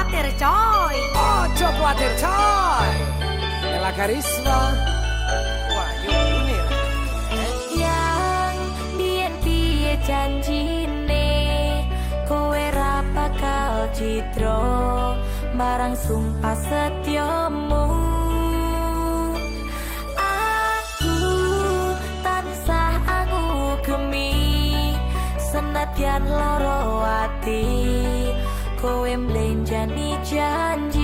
kuatir coy. Ojo kuatir coy. Ella Karisma. Wahyu ya. Yang biar piye janjine Kowe ra bakal citro Barang sumpah setiomu Aku tansah aku gemi Senadyan loro ati. cô em lên janji janji